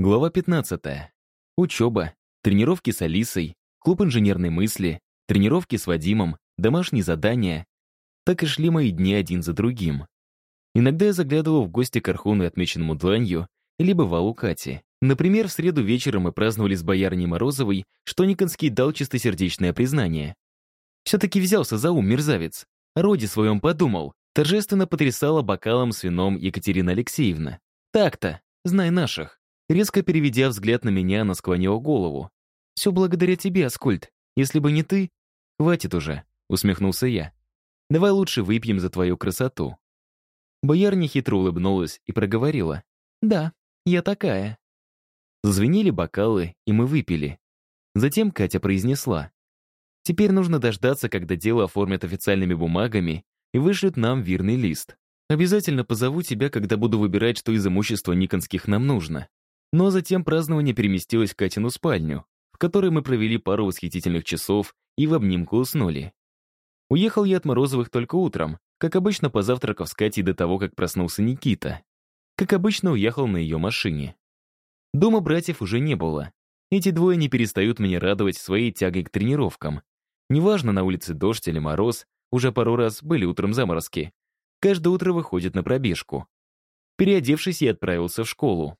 Глава 15. Учеба, тренировки с Алисой, клуб инженерной мысли, тренировки с Вадимом, домашние задания. Так и шли мои дни один за другим. Иногда я заглядывал в гости к Архуну и отмеченному дланью, либо в у Кати. Например, в среду вечером мы праздновали с боярней Морозовой, что Никонский дал чистосердечное признание. Все-таки взялся за ум мерзавец. О роде своем подумал. Торжественно потрясала бокалом с вином Екатерина Алексеевна. Так-то, знай наших. Резко переведя взгляд на меня, она склонила голову. «Все благодаря тебе, Аскольд. Если бы не ты...» «Хватит уже», — усмехнулся я. «Давай лучше выпьем за твою красоту». Боярня хитро улыбнулась и проговорила. «Да, я такая». Зазвенели бокалы, и мы выпили. Затем Катя произнесла. «Теперь нужно дождаться, когда дело оформят официальными бумагами и вышлют нам вирный лист. Обязательно позову тебя, когда буду выбирать, что из имущества Никонских нам нужно. Но затем празднование переместилось в Катину спальню, в которой мы провели пару восхитительных часов и в обнимку уснули. Уехал я от Морозовых только утром, как обычно позавтракав с Катей до того, как проснулся Никита. Как обычно, уехал на ее машине. Дома братьев уже не было. Эти двое не перестают меня радовать своей тягой к тренировкам. Неважно, на улице дождь или мороз, уже пару раз были утром заморозки. Каждое утро выходит на пробежку. Переодевшись, я отправился в школу.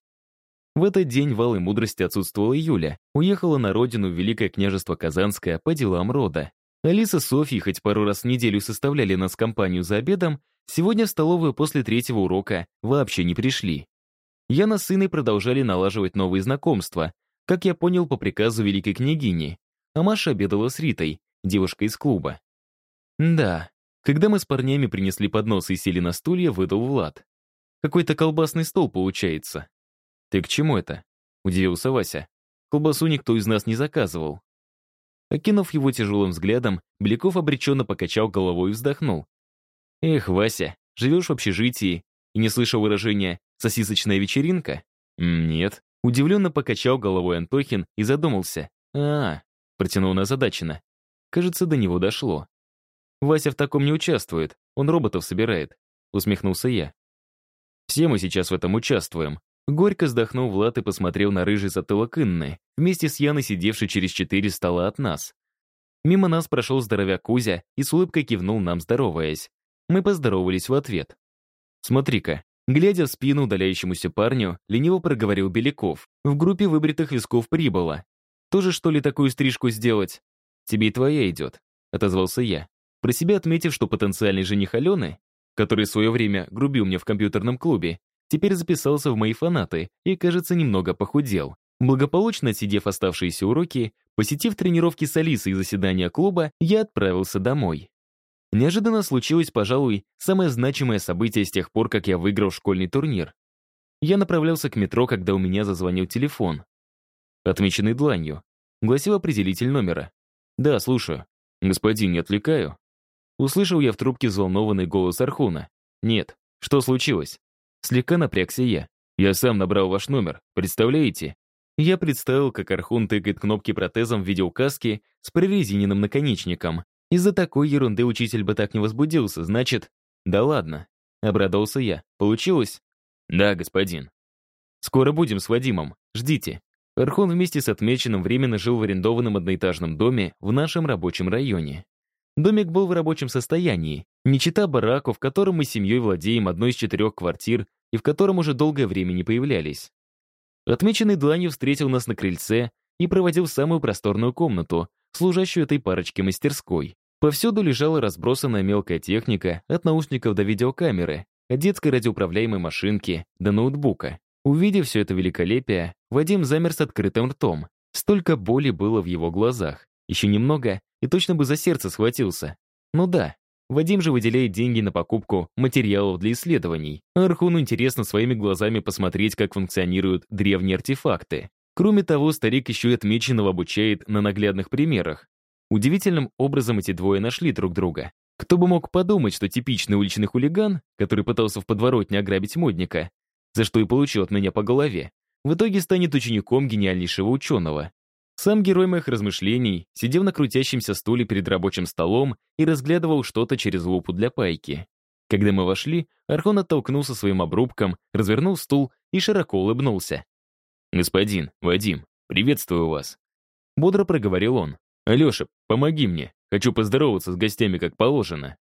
В этот день в Алой Мудрости отсутствовала Юля, уехала на родину в Великое княжество Казанское по делам рода. Алиса с Софьей хоть пару раз в неделю составляли нас компанию за обедом, сегодня в столовую после третьего урока вообще не пришли. Яна с сыной продолжали налаживать новые знакомства, как я понял по приказу великой княгини, а Маша обедала с Ритой, девушкой из клуба. Да, когда мы с парнями принесли поднос и сели на стулья, выдал Влад. Какой-то колбасный стол получается. «Ты к чему это?» — удивился Вася. «Колбасу никто из нас не заказывал». Окинув его тяжелым взглядом, Беляков обреченно покачал головой и вздохнул. «Эх, Вася, живешь в общежитии и не слышал выражения «сосисочная вечеринка»?» «Нет». Удивленно покачал головой Антохин и задумался. «А, протянул на задачина. Кажется, до него дошло. «Вася в таком не участвует, он роботов собирает», — усмехнулся я. «Все мы сейчас в этом участвуем», Горько вздохнул Влад и посмотрел на рыжий затылок Инны, вместе с Яной, сидевшей через четыре стола от нас. Мимо нас прошел здоровяк Кузя и с улыбкой кивнул нам, здороваясь. Мы поздоровались в ответ. «Смотри-ка», глядя в спину удаляющемуся парню, лениво проговорил Беляков. В группе выбритых висков прибыло. «Тоже, что ли, такую стрижку сделать?» «Тебе и твоя идет», — отозвался я. Про себя отметив, что потенциальный жених Алены, который в свое время грубил мне в компьютерном клубе, теперь записался в мои фанаты и, кажется, немного похудел. Благополучно отсидев оставшиеся уроки, посетив тренировки с Алисой и заседания клуба, я отправился домой. Неожиданно случилось, пожалуй, самое значимое событие с тех пор, как я выиграл школьный турнир. Я направлялся к метро, когда у меня зазвонил телефон. Отмеченный дланью. Гласил определитель номера. «Да, слушаю. Господин, не отвлекаю?» Услышал я в трубке взволнованный голос Архуна. «Нет. Что случилось?» Слегка напрягся я. Я сам набрал ваш номер, представляете? Я представил, как Архун тыкает кнопки протезом в видеокаске с прорезиненным наконечником. Из-за такой ерунды учитель бы так не возбудился, значит... Да ладно. Обрадовался я. Получилось? Да, господин. Скоро будем с Вадимом. Ждите. Архон вместе с отмеченным временно жил в арендованном одноэтажном доме в нашем рабочем районе. Домик был в рабочем состоянии, не чита бараку, в котором мы с семьей владеем одной из четырех квартир и в котором уже долгое время не появлялись. Отмеченный дланью встретил нас на крыльце и проводил в самую просторную комнату, служащую этой парочке мастерской. Повсюду лежала разбросанная мелкая техника, от наушников до видеокамеры, от детской радиоуправляемой машинки до ноутбука. Увидев все это великолепие, Вадим замер с открытым ртом. Столько боли было в его глазах. Еще немного, и точно бы за сердце схватился. Ну да, Вадим же выделяет деньги на покупку материалов для исследований. Архуну интересно своими глазами посмотреть, как функционируют древние артефакты. Кроме того, старик еще и отмеченного обучает на наглядных примерах. Удивительным образом эти двое нашли друг друга. Кто бы мог подумать, что типичный уличный хулиган, который пытался в подворотне ограбить модника, за что и получил от меня по голове, в итоге станет учеником гениальнейшего ученого. Сам герой моих размышлений сидел на крутящемся стуле перед рабочим столом и разглядывал что-то через лупу для пайки. Когда мы вошли, Архон оттолкнулся своим обрубком, развернул стул и широко улыбнулся. «Господин, Вадим, приветствую вас!» Бодро проговорил он. «Алеша, помоги мне, хочу поздороваться с гостями как положено».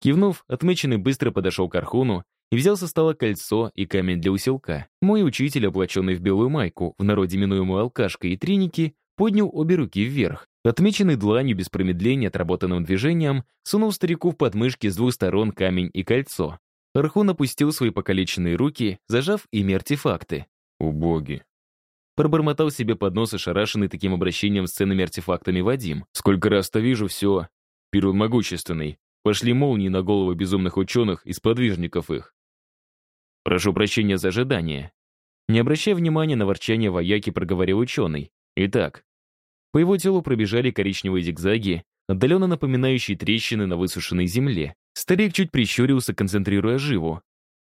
Кивнув, отмеченный быстро подошел к Архуну и взял со стола кольцо и камень для усилка. Мой учитель, облаченный в белую майку, в народе именуемую алкашкой и триники, поднял обе руки вверх. Отмеченный дланью без промедления отработанным движением, сунул старику в подмышки с двух сторон камень и кольцо. Архун опустил свои покалеченные руки, зажав ими артефакты. «Убоги!» Пробормотал себе под нос ошарашенный таким обращением с ценными артефактами Вадим. «Сколько раз-то вижу все. Перун могущественный. Пошли молнии на головы безумных ученых и сподвижников их. Прошу прощения за ожидание. Не обращая внимания на ворчание вояки, проговорил ученый. Итак, по его телу пробежали коричневые зигзаги, отдаленно напоминающие трещины на высушенной земле. Старик чуть прищурился, концентрируя живу.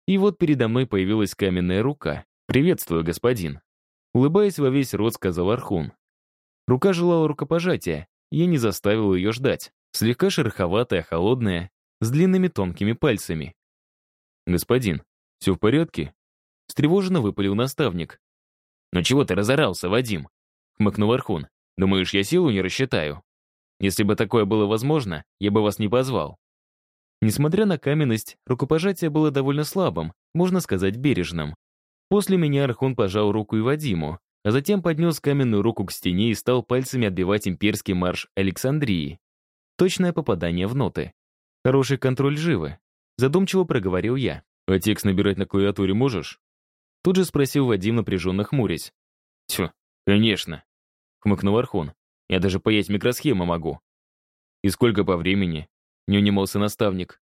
И вот передо мной появилась каменная рука. «Приветствую, господин». Улыбаясь во весь рот, сказал Архун. Рука желала рукопожатия, я не заставил ее ждать. Слегка шероховатая, холодная, с длинными тонкими пальцами. «Господин, «Все в порядке?» Встревоженно выпалил наставник. «Ну чего ты разорался, Вадим?» Хмыкнул Архун. «Думаешь, я силу не рассчитаю? Если бы такое было возможно, я бы вас не позвал». Несмотря на каменность, рукопожатие было довольно слабым, можно сказать, бережным. После меня Архун пожал руку и Вадиму, а затем поднес каменную руку к стене и стал пальцами отбивать имперский марш Александрии. Точное попадание в ноты. Хороший контроль живы. Задумчиво проговорил я. «А текст набирать на клавиатуре можешь?» Тут же спросил Вадим, напряженно хмурясь. «Тьфу, конечно», — хмыкнул Архон. «Я даже паять микросхемы могу». «И сколько по времени?» — не унимался наставник.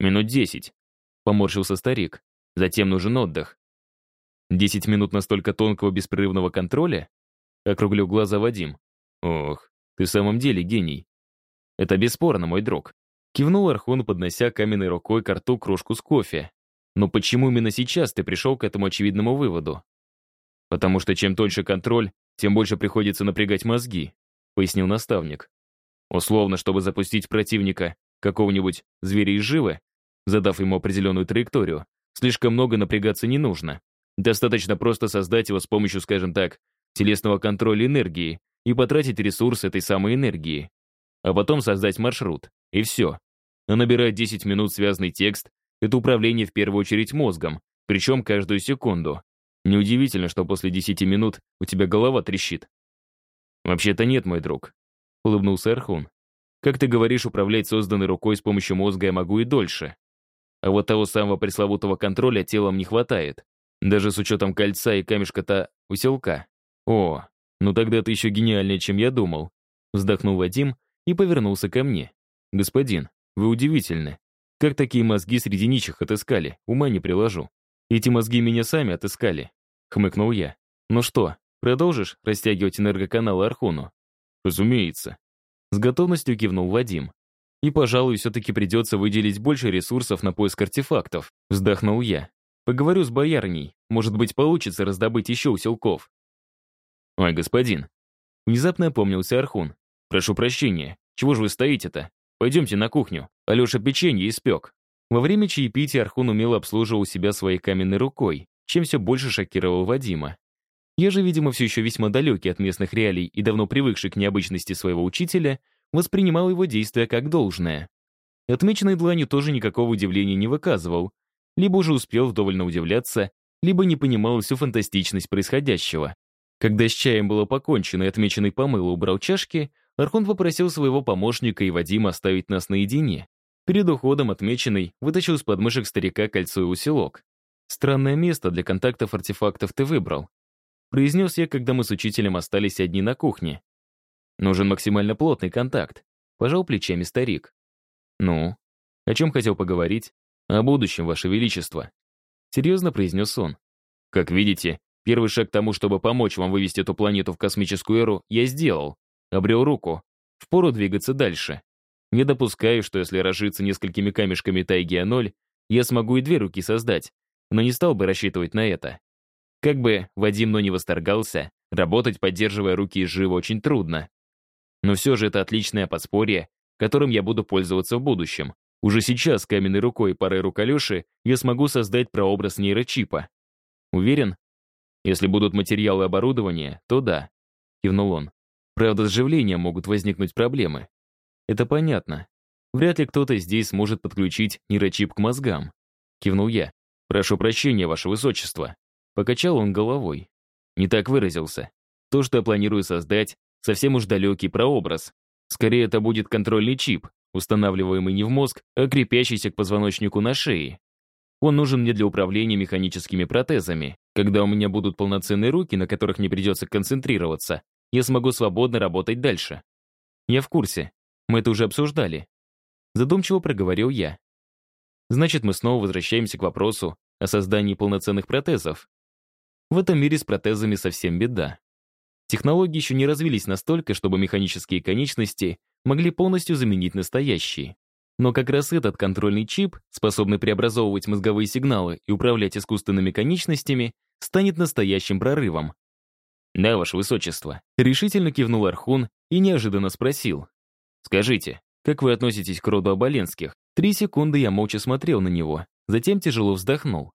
«Минут десять», — поморщился старик. «Затем нужен отдых». «Десять минут настолько тонкого беспрерывного контроля?» — округлил глаза Вадим. «Ох, ты в самом деле гений». «Это бесспорно, мой друг», — кивнул Архон, поднося каменной рукой к рту кружку с кофе. Но почему именно сейчас ты пришел к этому очевидному выводу? Потому что чем тоньше контроль, тем больше приходится напрягать мозги, пояснил наставник. Условно, чтобы запустить противника, какого-нибудь зверя из живы, задав ему определенную траекторию, слишком много напрягаться не нужно. Достаточно просто создать его с помощью, скажем так, телесного контроля энергии и потратить ресурс этой самой энергии. А потом создать маршрут. И все. А набирать 10 минут связанный текст это управление в первую очередь мозгом, причем каждую секунду. Неудивительно, что после 10 минут у тебя голова трещит. «Вообще-то нет, мой друг», — улыбнулся Архун. «Как ты говоришь, управлять созданной рукой с помощью мозга я могу и дольше. А вот того самого пресловутого контроля телом не хватает. Даже с учетом кольца и камешка-то усилка. О, ну тогда ты еще гениальнее, чем я думал», — вздохнул Вадим и повернулся ко мне. «Господин, вы удивительны. Как такие мозги среди ничих отыскали, ума не приложу. Эти мозги меня сами отыскали. Хмыкнул я. Ну что, продолжишь растягивать энергоканалы Архуну? Разумеется. С готовностью кивнул Вадим. И, пожалуй, все-таки придется выделить больше ресурсов на поиск артефактов. Вздохнул я. Поговорю с боярней. Может быть, получится раздобыть еще усилков. Ой, господин. Внезапно опомнился Архун. Прошу прощения. Чего же вы стоите-то? Пойдемте на кухню. Алеша печенье испек. Во время чаепития Архун умело обслуживал себя своей каменной рукой, чем все больше шокировал Вадима. Я же, видимо, все еще весьма далекий от местных реалий и давно привыкший к необычности своего учителя, воспринимал его действия как должное. Отмеченный дланью тоже никакого удивления не выказывал, либо уже успел вдоволь удивляться, либо не понимал всю фантастичность происходящего. Когда с чаем было покончено и отмеченный помыл убрал чашки, Архон попросил своего помощника и Вадима оставить нас наедине. Перед уходом отмеченный вытащил из подмышек старика кольцо и усилок. «Странное место для контактов артефактов ты выбрал», произнес я, когда мы с учителем остались одни на кухне. «Нужен максимально плотный контакт», пожал плечами старик. «Ну, о чем хотел поговорить? О будущем, Ваше Величество», серьезно произнес он. «Как видите, первый шаг к тому, чтобы помочь вам вывести эту планету в космическую эру, я сделал. Обрел руку. Впору двигаться дальше. Не допускаю, что если разжиться несколькими камешками тайги А0, я смогу и две руки создать, но не стал бы рассчитывать на это. Как бы Вадим но не восторгался, работать, поддерживая руки живо, очень трудно. Но все же это отличное подспорье, которым я буду пользоваться в будущем. Уже сейчас каменной рукой и парой руколеши я смогу создать прообраз нейрочипа. Уверен? Если будут материалы и оборудование, то да, кивнул он. Правда, с живлением могут возникнуть проблемы. Это понятно. Вряд ли кто-то здесь сможет подключить нейрочип к мозгам. Кивнул я. Прошу прощения, ваше высочество. Покачал он головой. Не так выразился. То, что я планирую создать, совсем уж далекий прообраз. Скорее, это будет контрольный чип, устанавливаемый не в мозг, а крепящийся к позвоночнику на шее. Он нужен мне для управления механическими протезами. Когда у меня будут полноценные руки, на которых не придется концентрироваться, я смогу свободно работать дальше. Я в курсе. Мы это уже обсуждали. Задумчиво проговорил я. Значит, мы снова возвращаемся к вопросу о создании полноценных протезов. В этом мире с протезами совсем беда. Технологии еще не развились настолько, чтобы механические конечности могли полностью заменить настоящие. Но как раз этот контрольный чип, способный преобразовывать мозговые сигналы и управлять искусственными конечностями, станет настоящим прорывом. «Да, ваше высочество», — решительно кивнул Архун и неожиданно спросил. «Скажите, как вы относитесь к роду Оболенских?» Три секунды я молча смотрел на него, затем тяжело вздохнул.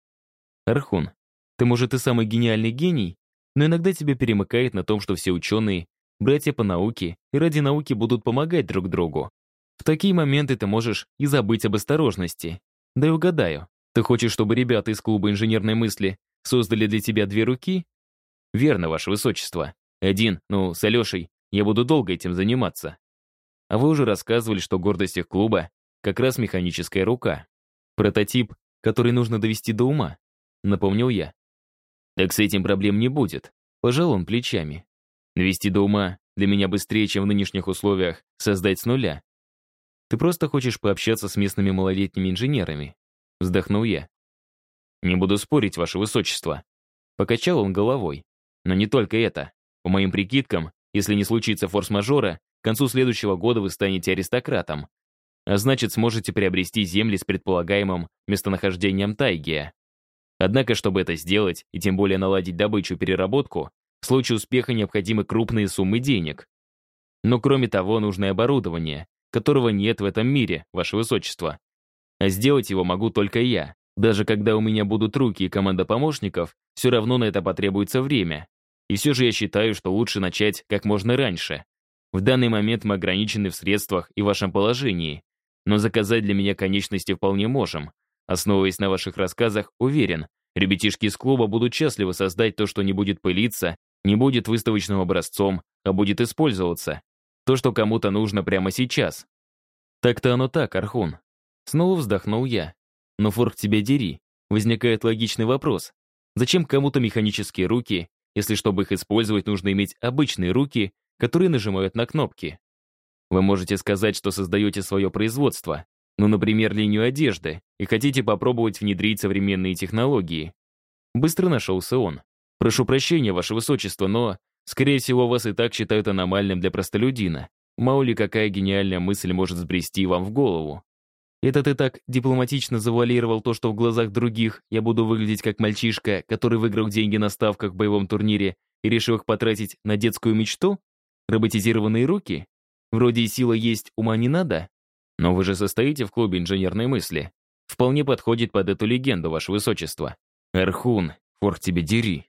«Архун, ты, может, и самый гениальный гений, но иногда тебя перемыкает на том, что все ученые, братья по науке и ради науки будут помогать друг другу. В такие моменты ты можешь и забыть об осторожности. Да и угадаю, ты хочешь, чтобы ребята из клуба инженерной мысли создали для тебя две руки? Верно, ваше высочество. Один, ну, с Алешей, я буду долго этим заниматься. А вы уже рассказывали, что гордость их клуба как раз механическая рука. Прототип, который нужно довести до ума, напомнил я. Так с этим проблем не будет. Пожал он плечами. Довести до ума для меня быстрее, чем в нынешних условиях создать с нуля. Ты просто хочешь пообщаться с местными малолетними инженерами. Вздохнул я. Не буду спорить, ваше высочество. Покачал он головой. Но не только это. По моим прикидкам, если не случится форс-мажора, к концу следующего года вы станете аристократом. А значит, сможете приобрести земли с предполагаемым местонахождением Тайгия. Однако, чтобы это сделать, и тем более наладить добычу и переработку, в случае успеха необходимы крупные суммы денег. Но кроме того, нужно оборудование, которого нет в этом мире, ваше высочество. А сделать его могу только я. Даже когда у меня будут руки и команда помощников, все равно на это потребуется время. И все же я считаю, что лучше начать как можно раньше. В данный момент мы ограничены в средствах и вашем положении, но заказать для меня конечности вполне можем. Основываясь на ваших рассказах, уверен, ребятишки из клуба будут счастливы создать то, что не будет пылиться, не будет выставочным образцом, а будет использоваться. То, что кому-то нужно прямо сейчас. Так-то оно так, Архун. Снова вздохнул я. Но форк тебя дери. Возникает логичный вопрос. Зачем кому-то механические руки, если чтобы их использовать, нужно иметь обычные руки, которые нажимают на кнопки? Вы можете сказать, что создаете свое производство, ну, например, линию одежды, и хотите попробовать внедрить современные технологии. Быстро нашелся он. Прошу прощения, ваше высочество, но, скорее всего, вас и так считают аномальным для простолюдина. Мало ли какая гениальная мысль может сбрести вам в голову. Это ты так дипломатично завуалировал то, что в глазах других я буду выглядеть как мальчишка, который выиграл деньги на ставках в боевом турнире и решил их потратить на детскую мечту? Роботизированные руки? Вроде и сила есть, ума не надо. Но вы же состоите в клубе инженерной мысли. Вполне подходит под эту легенду, ваше высочество. Архун, форт тебе дери.